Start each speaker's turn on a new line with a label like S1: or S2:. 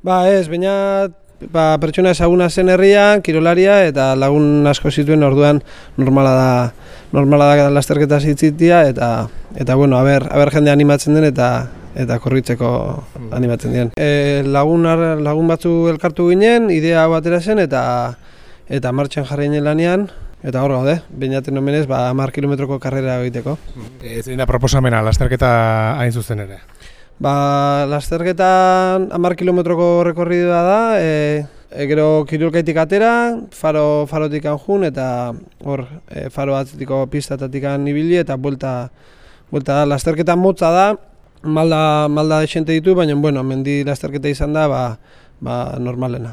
S1: Ba ez, baina ba, pertsona ezaguna zen herrian, kirolaria eta lagun asko zituen orduan normala da normala da lasterketa zitzitia eta eta bueno, aber, aber jende animatzen den eta eta korritzeko animatzen diren. E, lagun, lagun batzu elkartu ginen, idea hau atera zen eta eta martxan jarri ginen lanean eta hor gaude, bainaten omenez, ba, 10 kilometroko karrera egiteko.
S2: Ez da proposamena lasterketa hain zuzen ere.
S1: Ba, lasterketan 10 kilometroko rekorridua da, e, e, gero kirulkaitik atera, faro, farotik jun eta hor e, faro atzetiko pistatatik ibili eta buelta, buelta da. Lasterketa motza da, malda, malda desente ditu, baina bueno, mendi lasterketa izan da, ba, ba normalena.